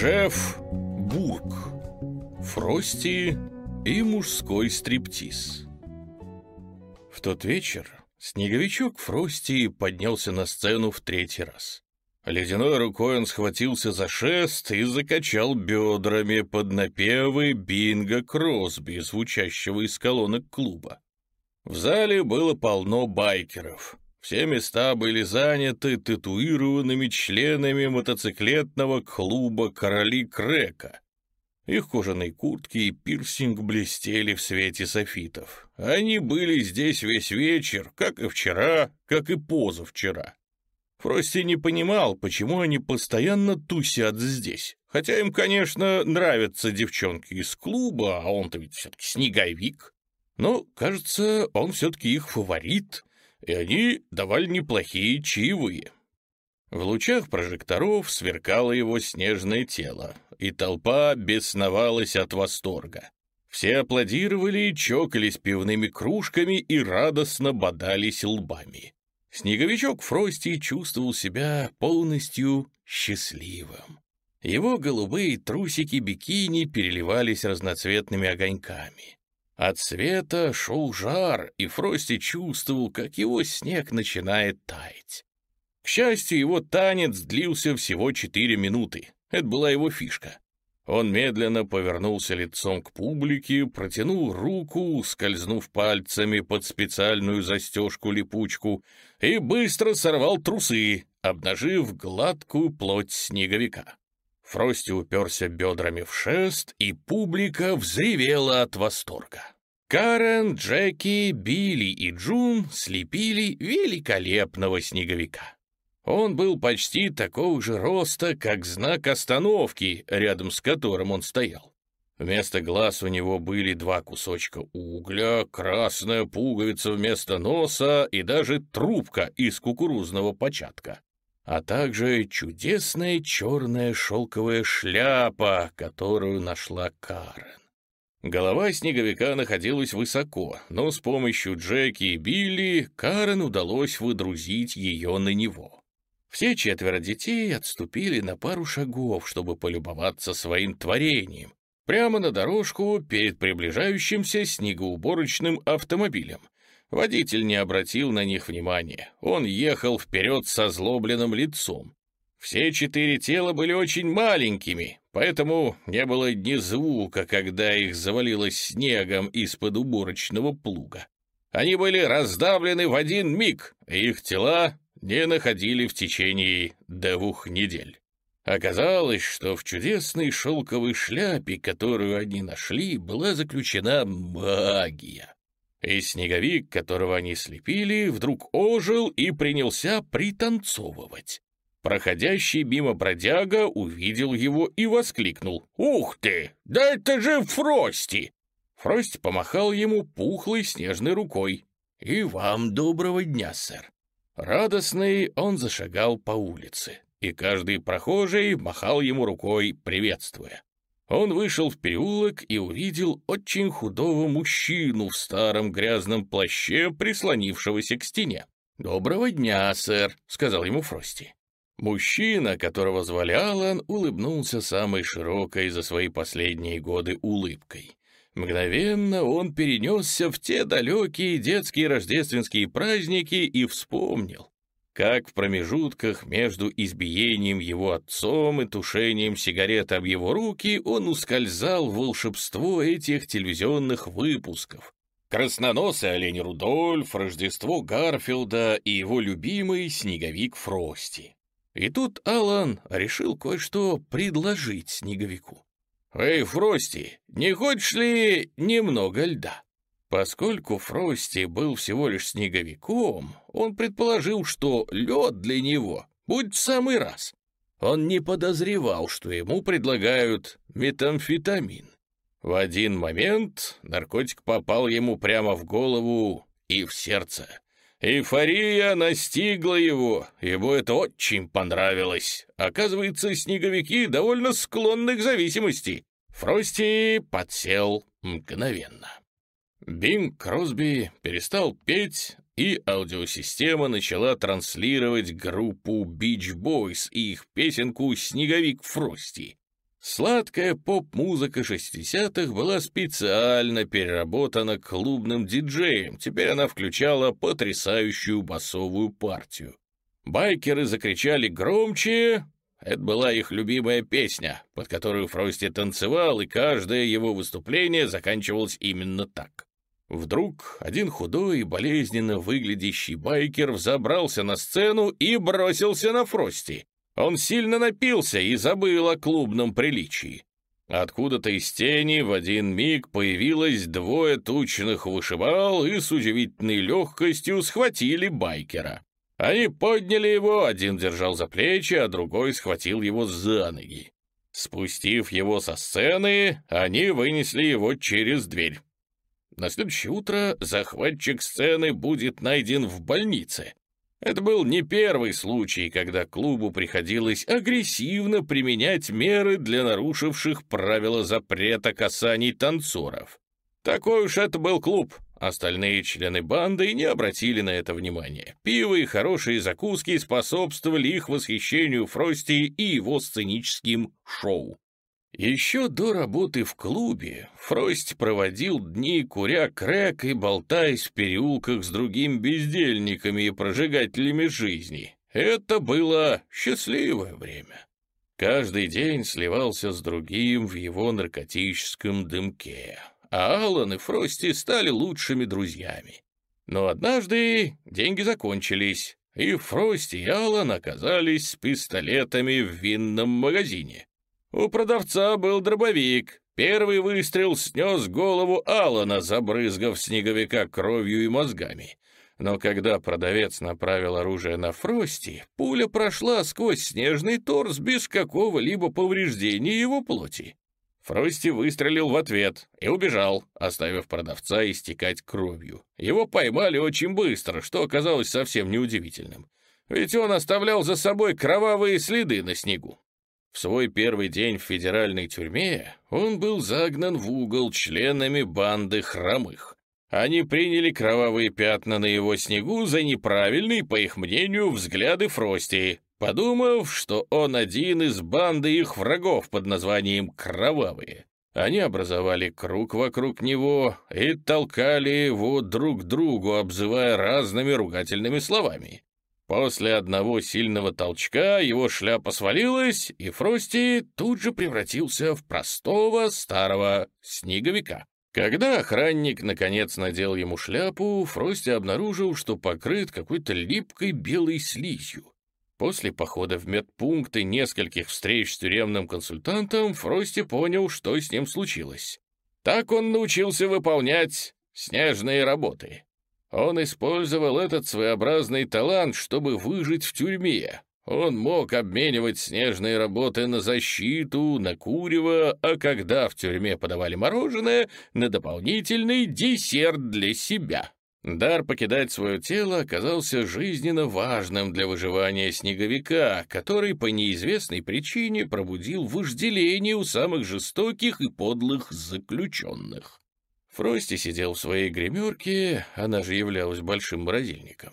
Джефф Бург. Фрости и мужской стриптиз. В тот вечер снеговичок Фрости поднялся на сцену в третий раз. Ледяной рукой он схватился за шест и закачал бедрами под напевы Бинга Кросби, звучащего из колонок клуба. В зале было полно байкеров. Все места были заняты татуированными членами мотоциклетного клуба «Короли Крека». Их кожаные куртки и пирсинг блестели в свете софитов. Они были здесь весь вечер, как и вчера, как и позавчера. Фрости не понимал, почему они постоянно тусят здесь. Хотя им, конечно, нравятся девчонки из клуба, а он-то ведь все-таки снеговик. Но, кажется, он все-таки их фаворит — и они давали неплохие чаевые. В лучах прожекторов сверкало его снежное тело, и толпа бесновалась от восторга. Все аплодировали, чокались пивными кружками и радостно бодались лбами. Снеговичок Фрости чувствовал себя полностью счастливым. Его голубые трусики-бикини переливались разноцветными огоньками. От света шел жар, и Фрости чувствовал, как его снег начинает таять. К счастью, его танец длился всего четыре минуты. Это была его фишка. Он медленно повернулся лицом к публике, протянул руку, скользнув пальцами под специальную застежку-липучку, и быстро сорвал трусы, обнажив гладкую плоть снеговика. Фрости уперся бедрами в шест, и публика взревела от восторга. Карен, Джеки, Билли и Джун слепили великолепного снеговика. Он был почти такого же роста, как знак остановки, рядом с которым он стоял. Вместо глаз у него были два кусочка угля, красная пуговица вместо носа и даже трубка из кукурузного початка а также чудесная черная шелковая шляпа, которую нашла Карен. Голова снеговика находилась высоко, но с помощью Джеки и Билли Карен удалось выдрузить ее на него. Все четверо детей отступили на пару шагов, чтобы полюбоваться своим творением, прямо на дорожку перед приближающимся снегоуборочным автомобилем, Водитель не обратил на них внимания. Он ехал вперед со злобленным лицом. Все четыре тела были очень маленькими, поэтому не было ни звука, когда их завалило снегом из-под уборочного плуга. Они были раздавлены в один миг, и их тела не находили в течение двух недель. Оказалось, что в чудесной шелковой шляпе, которую они нашли, была заключена магия. И снеговик, которого они слепили, вдруг ожил и принялся пританцовывать. Проходящий мимо бродяга увидел его и воскликнул. «Ух ты! Да это же Фрости!» Фрости помахал ему пухлой снежной рукой. «И вам доброго дня, сэр!» Радостный он зашагал по улице, и каждый прохожий махал ему рукой, приветствуя. Он вышел в переулок и увидел очень худого мужчину в старом грязном плаще, прислонившегося к стене. «Доброго дня, сэр», — сказал ему Фрости. Мужчина, которого звали Алан, улыбнулся самой широкой за свои последние годы улыбкой. Мгновенно он перенесся в те далекие детские рождественские праздники и вспомнил, как в промежутках между избиением его отцом и тушением сигарет об его руки он ускользал в волшебство этих телевизионных выпусков. Красноносый олень Рудольф, Рождество Гарфилда и его любимый снеговик Фрости. И тут Алан решил кое-что предложить снеговику. «Эй, Фрости, не хочешь ли немного льда?» Поскольку Фрости был всего лишь снеговиком, он предположил, что лед для него будет в самый раз. Он не подозревал, что ему предлагают метамфетамин. В один момент наркотик попал ему прямо в голову и в сердце. Эйфория настигла его, ему это очень понравилось. Оказывается, снеговики довольно склонны к зависимости. Фрости подсел мгновенно. Бинг Кросби перестал петь, и аудиосистема начала транслировать группу Beach Boys и их песенку «Снеговик Фрости». Сладкая поп-музыка 60-х была специально переработана клубным диджеем, теперь она включала потрясающую басовую партию. Байкеры закричали громче, это была их любимая песня, под которую Фрости танцевал, и каждое его выступление заканчивалось именно так. Вдруг один худой и болезненно выглядящий байкер взобрался на сцену и бросился на Фрости. Он сильно напился и забыл о клубном приличии. Откуда-то из тени в один миг появилось двое тучных вышибал и с удивительной легкостью схватили байкера. Они подняли его, один держал за плечи, а другой схватил его за ноги. Спустив его со сцены, они вынесли его через дверь. На следующее утро захватчик сцены будет найден в больнице. Это был не первый случай, когда клубу приходилось агрессивно применять меры для нарушивших правила запрета касаний танцоров. Такой уж это был клуб. Остальные члены банды не обратили на это внимания. Пиво и хорошие закуски способствовали их восхищению Фрости и его сценическим шоу. Еще до работы в клубе Фрость проводил дни, куря крэк и болтаясь в переулках с другими бездельниками и прожигателями жизни. Это было счастливое время. Каждый день сливался с другим в его наркотическом дымке, а Аллан и Фрости стали лучшими друзьями. Но однажды деньги закончились, и Фрости и Аллан оказались с пистолетами в винном магазине. У продавца был дробовик. Первый выстрел снес голову Алана, забрызгав снеговика кровью и мозгами. Но когда продавец направил оружие на Фрости, пуля прошла сквозь снежный торс без какого-либо повреждения его плоти. Фрости выстрелил в ответ и убежал, оставив продавца истекать кровью. Его поймали очень быстро, что оказалось совсем неудивительным. Ведь он оставлял за собой кровавые следы на снегу. В свой первый день в федеральной тюрьме он был загнан в угол членами банды хромых. Они приняли кровавые пятна на его снегу за неправильные, по их мнению, взгляды Фрости, подумав, что он один из банды их врагов под названием «Кровавые». Они образовали круг вокруг него и толкали его друг к другу, обзывая разными ругательными словами. После одного сильного толчка его шляпа свалилась, и Фрости тут же превратился в простого старого снеговика. Когда охранник наконец надел ему шляпу, Фрости обнаружил, что покрыт какой-то липкой белой слизью. После похода в медпункт и нескольких встреч с тюремным консультантом Фрости понял, что с ним случилось. Так он научился выполнять снежные работы. Он использовал этот своеобразный талант, чтобы выжить в тюрьме. Он мог обменивать снежные работы на защиту, на курево, а когда в тюрьме подавали мороженое, на дополнительный десерт для себя. Дар покидать свое тело оказался жизненно важным для выживания снеговика, который по неизвестной причине пробудил вожделение у самых жестоких и подлых заключенных. Фрости сидел в своей гримерке, она же являлась большим морозильником.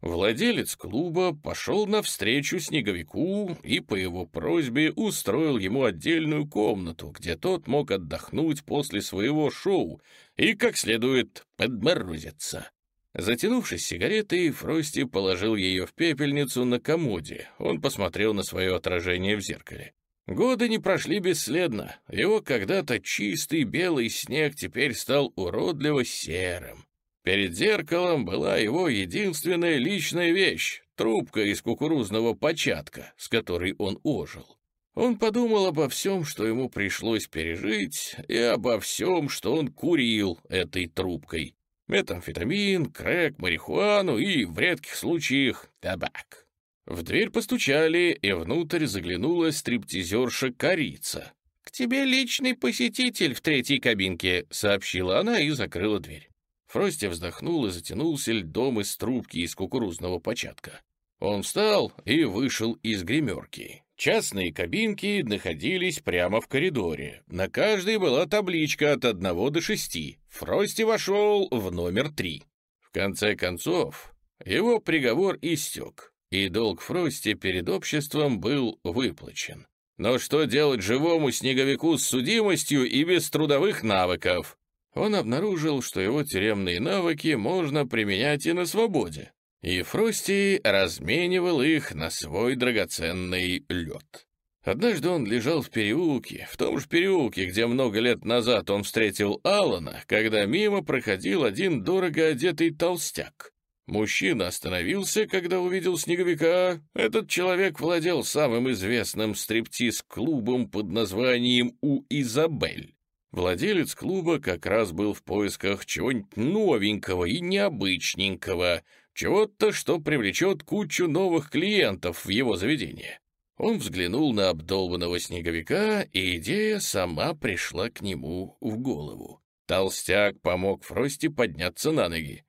Владелец клуба пошел навстречу снеговику и по его просьбе устроил ему отдельную комнату, где тот мог отдохнуть после своего шоу и как следует подморозиться. Затянувшись сигаретой, Фрости положил ее в пепельницу на комоде. Он посмотрел на свое отражение в зеркале. Годы не прошли бесследно. Его когда-то чистый белый снег теперь стал уродливо серым. Перед зеркалом была его единственная личная вещь — трубка из кукурузного початка, с которой он ожил. Он подумал обо всем, что ему пришлось пережить, и обо всем, что он курил этой трубкой. Метамфетамин, крэк, марихуану и, в редких случаях, табак. В дверь постучали, и внутрь заглянула стриптизерша Корица. «К тебе личный посетитель в третьей кабинке», — сообщила она и закрыла дверь. Фрости вздохнул и затянулся льдом из трубки из кукурузного початка. Он встал и вышел из гримерки. Частные кабинки находились прямо в коридоре. На каждой была табличка от одного до шести. Фрости вошел в номер три. В конце концов, его приговор истек и долг Фрости перед обществом был выплачен. Но что делать живому снеговику с судимостью и без трудовых навыков? Он обнаружил, что его тюремные навыки можно применять и на свободе. И Фрости разменивал их на свой драгоценный лед. Однажды он лежал в переулке, в том же переулке, где много лет назад он встретил Алана, когда мимо проходил один дорого одетый толстяк. Мужчина остановился, когда увидел снеговика. Этот человек владел самым известным стриптиз-клубом под названием «У Изабель». Владелец клуба как раз был в поисках чего-нибудь новенького и необычненького, чего-то, что привлечет кучу новых клиентов в его заведение. Он взглянул на обдолбанного снеговика, и идея сама пришла к нему в голову. Толстяк помог Фрости подняться на ноги.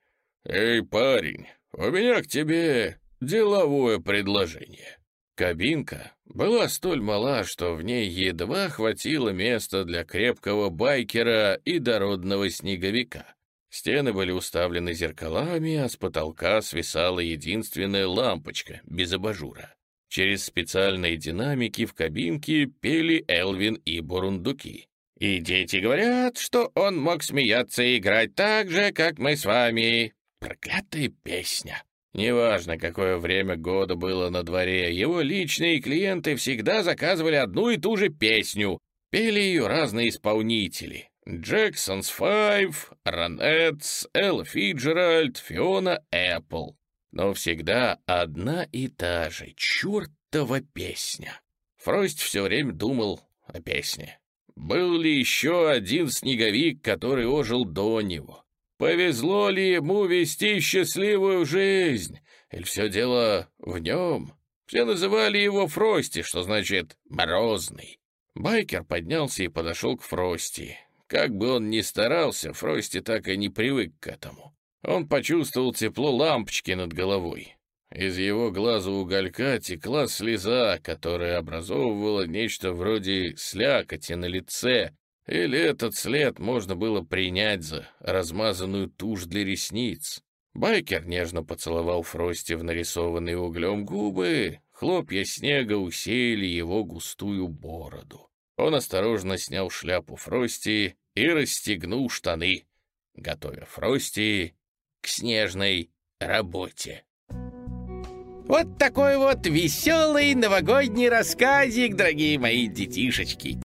«Эй, парень, у меня к тебе деловое предложение». Кабинка была столь мала, что в ней едва хватило места для крепкого байкера и дородного снеговика. Стены были уставлены зеркалами, а с потолка свисала единственная лампочка без абажура. Через специальные динамики в кабинке пели Элвин и Бурундуки. «И дети говорят, что он мог смеяться и играть так же, как мы с вами. Проклятая песня!» Неважно, какое время года было на дворе, его личные клиенты всегда заказывали одну и ту же песню. Пели ее разные исполнители. Джексонс Файв, Ронетс, Элла Фиджеральд, Фиона Эппл но всегда одна и та же чертова песня. Фрост все время думал о песне. Был ли еще один снеговик, который ожил до него? Повезло ли ему вести счастливую жизнь? Или все дело в нем? Все называли его Фрости, что значит «морозный». Байкер поднялся и подошел к Фрости. Как бы он ни старался, Фрости так и не привык к этому. Он почувствовал тепло лампочки над головой. Из его глаза уголька текла слеза, которая образовывала нечто вроде слякоти на лице, или этот след можно было принять за размазанную тушь для ресниц. Байкер нежно поцеловал Фрости в нарисованные углем губы, хлопья снега усеяли его густую бороду. Он осторожно снял шляпу Фрости и расстегнул штаны, готовя Фрости к снежной работе. Вот такой вот веселый новогодний рассказик, дорогие мои детишечки.